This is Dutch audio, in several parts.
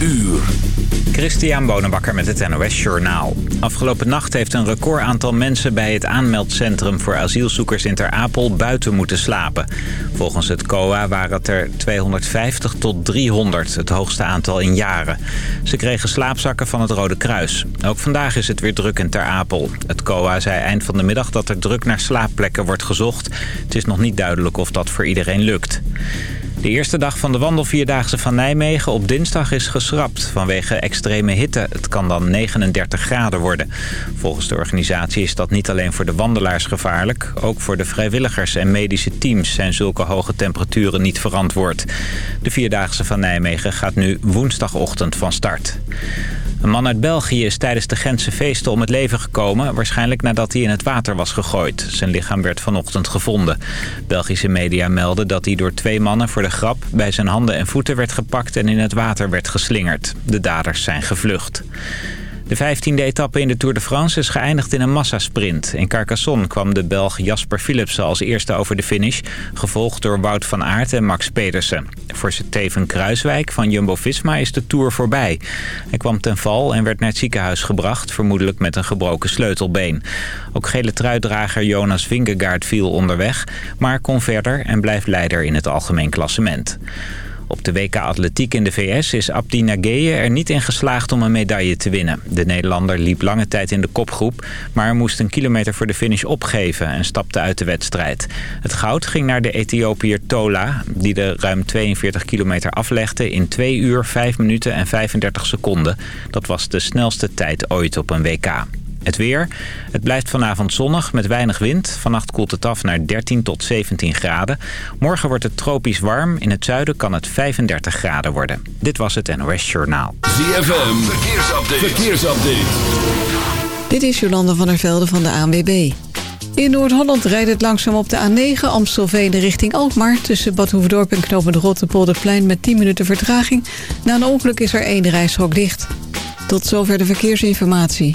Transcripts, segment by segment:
uur. Christian Bonenbakker met het NOS Journaal. Afgelopen nacht heeft een record aantal mensen bij het aanmeldcentrum voor asielzoekers in Ter Apel buiten moeten slapen. Volgens het COA waren het er 250 tot 300, het hoogste aantal in jaren. Ze kregen slaapzakken van het Rode Kruis. Ook vandaag is het weer druk in Ter Apel. Het COA zei eind van de middag dat er druk naar slaapplekken wordt gezocht. Het is nog niet duidelijk of dat voor iedereen lukt. De eerste dag van de wandelvierdaagse van Nijmegen op dinsdag is geschrapt vanwege extreme hitte. Het kan dan 39 graden worden. Volgens de organisatie is dat niet alleen voor de wandelaars gevaarlijk. Ook voor de vrijwilligers en medische teams zijn zulke hoge temperaturen niet verantwoord. De vierdaagse van Nijmegen gaat nu woensdagochtend van start. Een man uit België is tijdens de Gentse feesten om het leven gekomen... waarschijnlijk nadat hij in het water was gegooid. Zijn lichaam werd vanochtend gevonden. Belgische media melden dat hij door twee mannen voor de grap... bij zijn handen en voeten werd gepakt en in het water werd geslingerd. De daders zijn gevlucht. De 15e etappe in de Tour de France is geëindigd in een massasprint. In Carcassonne kwam de Belg Jasper Philipsen als eerste over de finish... gevolgd door Wout van Aert en Max Pedersen. Voor Steven Kruiswijk van Jumbo-Visma is de Tour voorbij. Hij kwam ten val en werd naar het ziekenhuis gebracht... vermoedelijk met een gebroken sleutelbeen. Ook gele truitdrager Jonas Vingegaard viel onderweg... maar kon verder en blijft leider in het algemeen klassement. Op de WK Atletiek in de VS is Abdi Nageye er niet in geslaagd om een medaille te winnen. De Nederlander liep lange tijd in de kopgroep, maar moest een kilometer voor de finish opgeven en stapte uit de wedstrijd. Het goud ging naar de Ethiopiër Tola, die de ruim 42 kilometer aflegde in 2 uur 5 minuten en 35 seconden. Dat was de snelste tijd ooit op een WK. Het weer. Het blijft vanavond zonnig met weinig wind. Vannacht koelt het af naar 13 tot 17 graden. Morgen wordt het tropisch warm. In het zuiden kan het 35 graden worden. Dit was het NOS Journaal. ZFM. Verkeersupdate. Verkeersupdate. Dit is Jolanda van der Velde van de ANWB. In Noord-Holland rijdt het langzaam op de A9 Amstelveen richting Alkmaar... tussen Bad Hoefdorp en Knopen de Rotterpolderplein met 10 minuten vertraging. Na een ongeluk is er één rijstrook dicht. Tot zover de verkeersinformatie.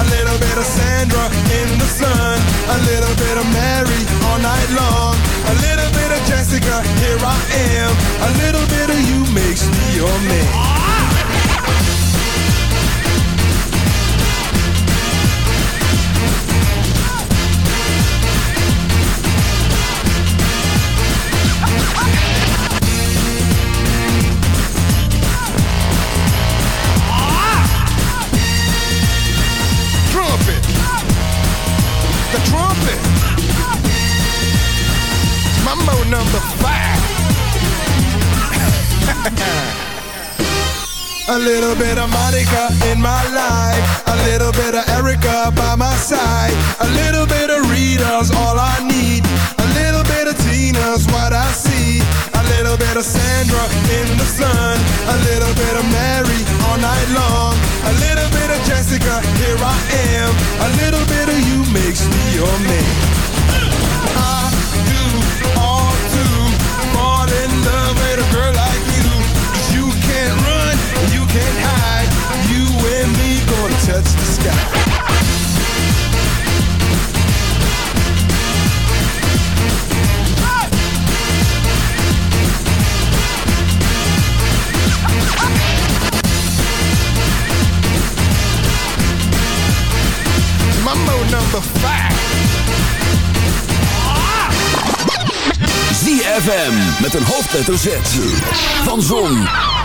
A little bit of Sandra in the sun. A little bit of Mary all Monica in my life. A little bit of Erica by my side. A little bit of Rita's all I need. A little bit of Tina's what I see. A little bit of Sandra in the sun. A little bit of Mary all night long. A little bit of Jessica, here I am. A little bit of you makes me your man. I do fall in love with a girl like you can't run, you can't hide. And me gonna touch the sky. Mambo number five. ZFM met een hoofdletter Z. Van Zon,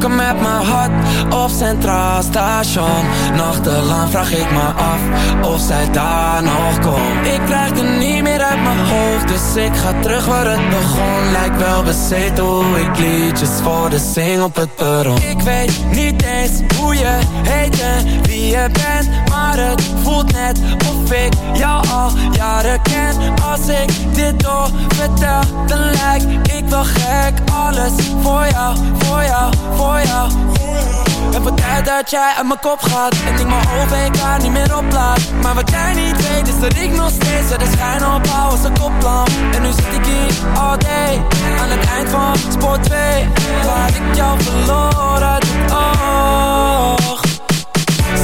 vertrokken met mijn hart op Centraal Station. Nachtelang vraag ik me af of zij daar nog komt. Ik krijg er niet meer uit mijn hoofd Dus ik ga terug waar het begon. Lijkt wel bezeten hoe ik liedjes voor de zing op het perron. Ik weet niet eens hoe je heet en wie je bent Maar het voelt net of ik jou al jaren ken. Als ik dit door vertel dan lijk ik wel gek. Alles voor jou voor jou, jou. Het wordt tijd dat jij uit mijn kop gaat. En ik mijn OVK niet meer oplaat. Maar wat jij niet weet is dat ik nog steeds De schijn opbouw als een koplamp. En nu zit ik hier all day Aan het eind van spoor 2 Waar ik jou verloren het oog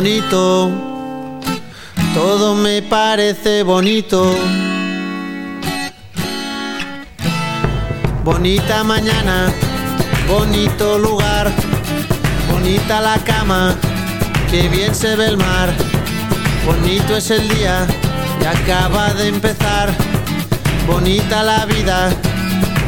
bonito, todo me parece bonito. Bonita mañana, bonito lugar, bonita la cama, que bien se ve el mar. Bonito es el día que acaba de empezar, bonita la vida.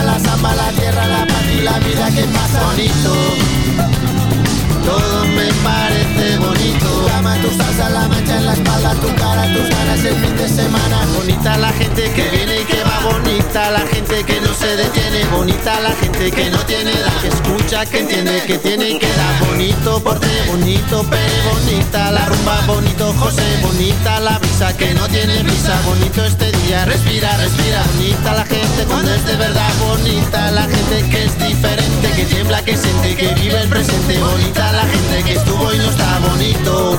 La samba, la tierra, la paz y la vida que pasa. Bonito. Todo me parece bonito. Tu salsa, la en espalda, tu cara, tus ganas el fin de semana. Bonita la gente que viene y que va. Bonita la gente que no se detiene. Bonita la gente que no tiene edad. Que escucha, que entiende, que tiene y que da. Bonito porte, bonito pere, bonita la rumba, bonito José. Bonita la brisa que no tiene brisa. Bonito este día, respira, respira. Bonita la gente cuando es de verdad. Bonita la gente que es diferente. Que tiembla, que siente, que vive el presente. Bonita la gente que estuvo y no está bonito.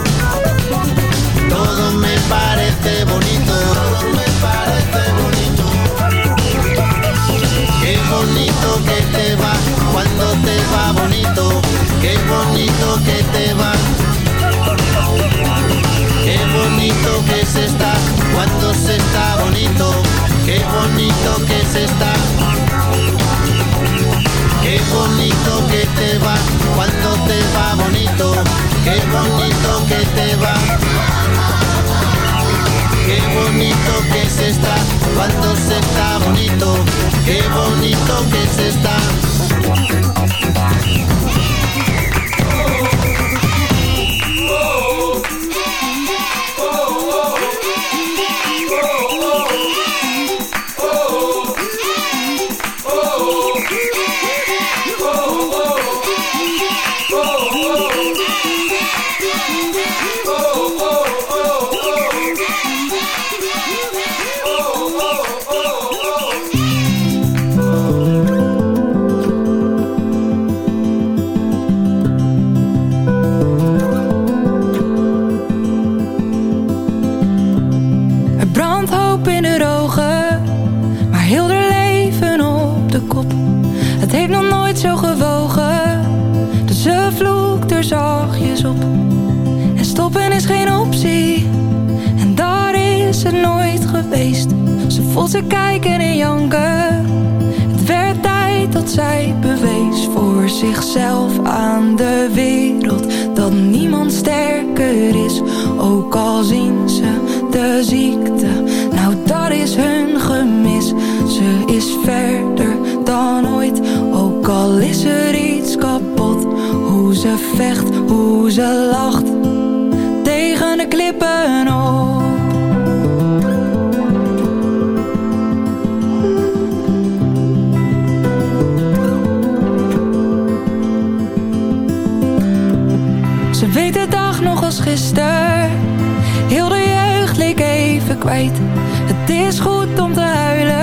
Ook al is er iets kapot, hoe ze vecht, hoe ze lacht. Tegen de klippen op. Ze weet de dag nog als gisteren. Heel de jeugd leek even kwijt. Het is goed om te huilen.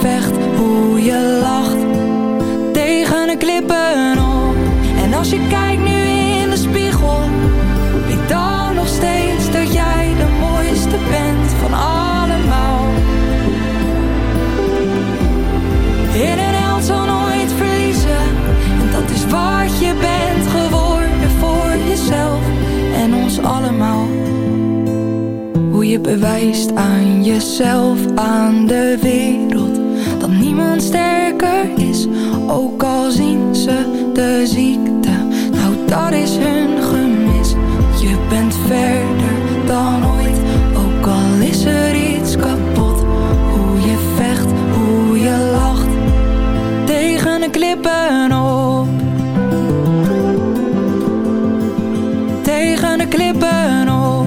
vecht, hoe je lacht, tegen de klippen op. En als je kijkt nu in de spiegel, weet dan nog steeds dat jij de mooiste bent van allemaal. In een held zal nooit verliezen, en dat is wat je bent geworden voor jezelf en ons allemaal. Hoe je bewijst aan jezelf, aan de wereld, dat niemand sterker is, ook al zien ze de ziekte. Nou dat is hun gemis, je bent verder dan ooit, ook al is er iets kapot. Hoe je vecht, hoe je lacht, tegen de klippen op. Tegen de klippen op.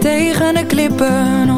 Tegen de klippen op.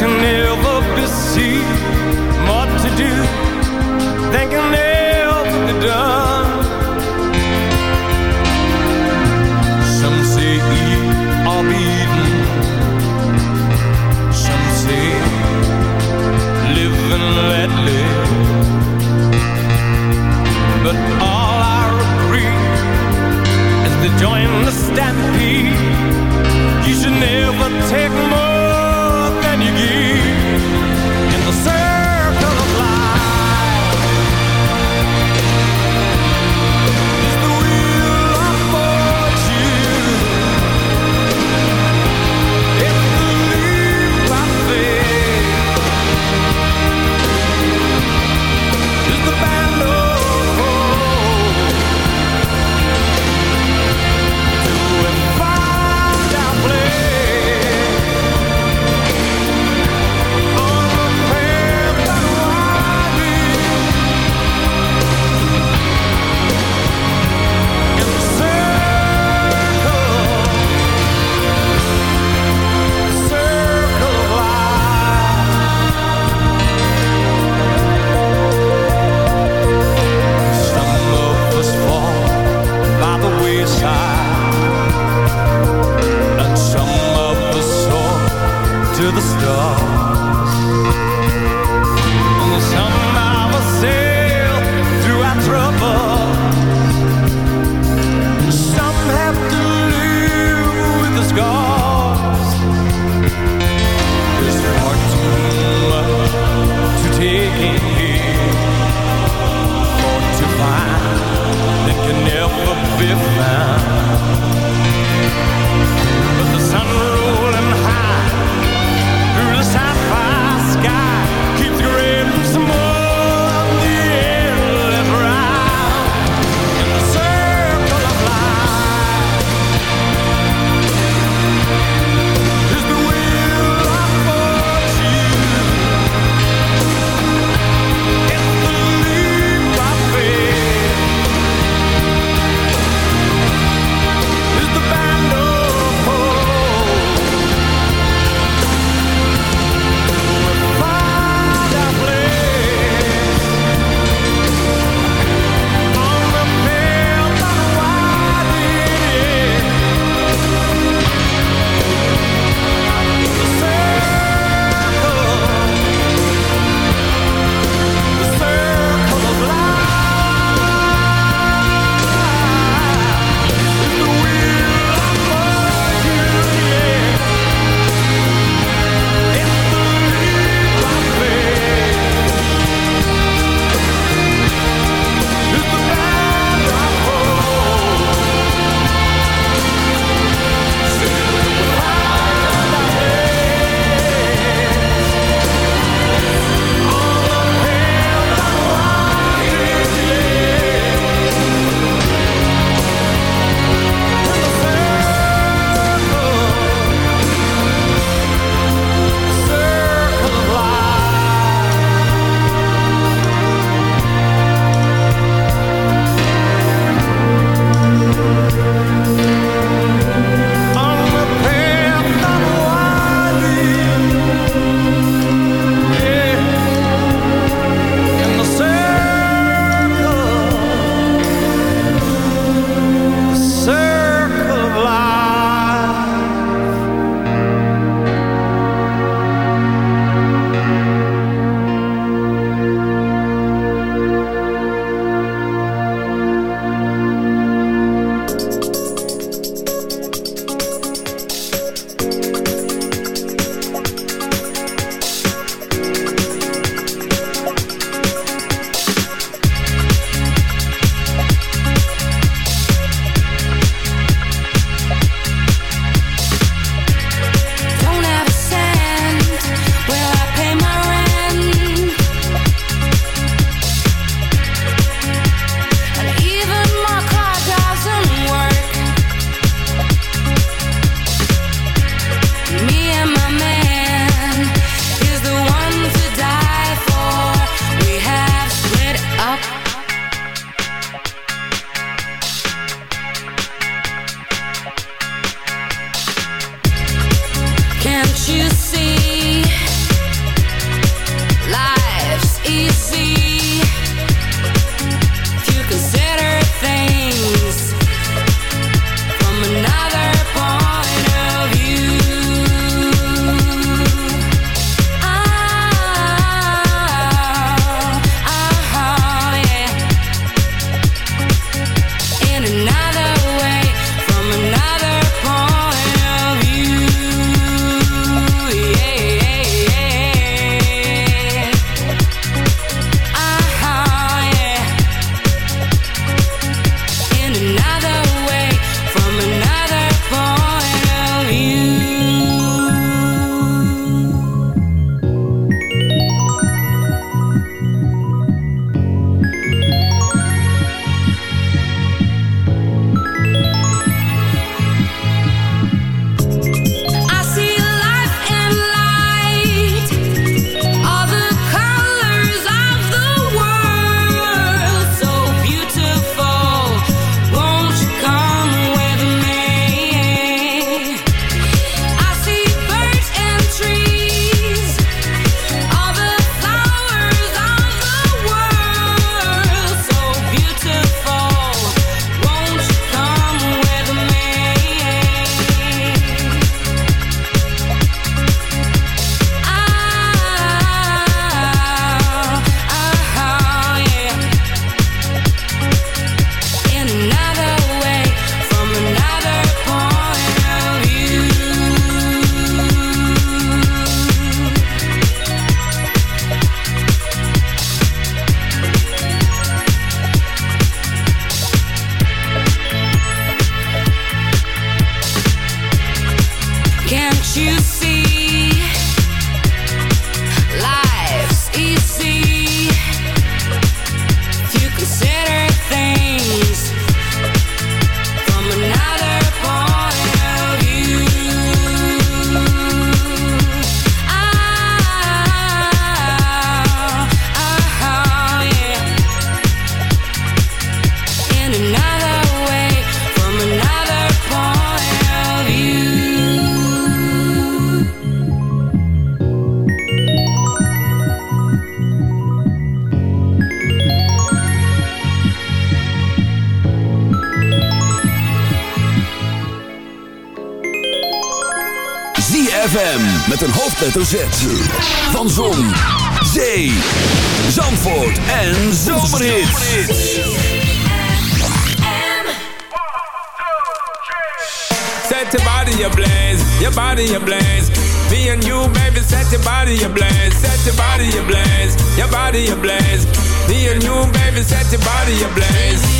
Can ever be seen, more to do than can ever be done. Some say eat or be eaten. Some say live and let live. But all I agree is to join the stampede. You should never take more hoofdletter Z. Van Zon, Zee, Zandvoort en Zomerhits. Set your body ablaze, your body ablaze. Me and you, baby, set your body ablaze. Set your body ablaze, your body ablaze. Me and you, baby, set your body ablaze.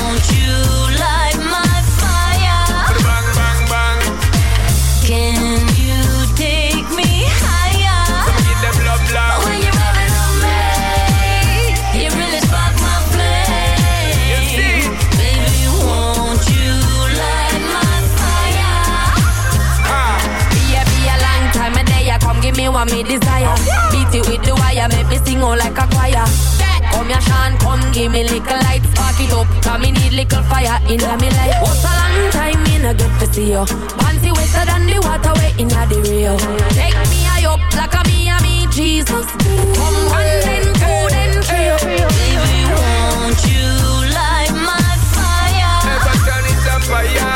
What me desire. Beat it with the wire, make me sing all like a choir. Come here, Sean, come give me little light, spark it up. Cause me need little fire in me life. What's a long time in a get to see you? Panty wetter than the water way in the Rio. Take me high up like a me and me Jesus. Come one then two then three. Baby, won't you light my fire? Never turn it up fire.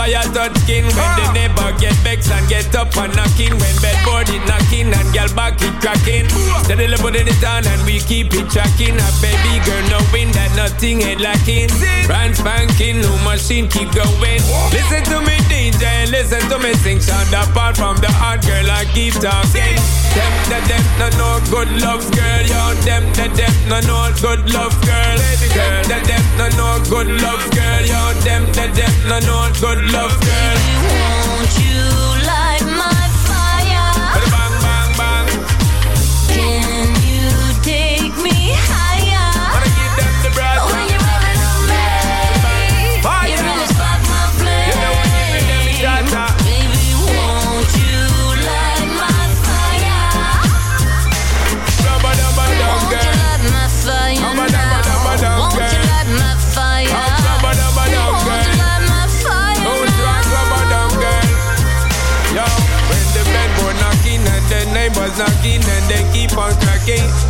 Fire touch skin. When the neighbor get vexed and get up and knocking. When bedboard it knocking and girl back it cracking. Steadily putting it on and we keep it tracking. A baby girl knowing that nothing ain't lacking. Brand spanking, new machine keep going. Listen to me DJ, listen to me sing. Sound apart from the hard girl I keep talking. Them, them, them, no, no good love girl. Yo, them, them, them, no, no good love girl. Girl, them, them, no, no good love girl. Yo, them, them, them, no, no good love girl. Won't you keep on cracking.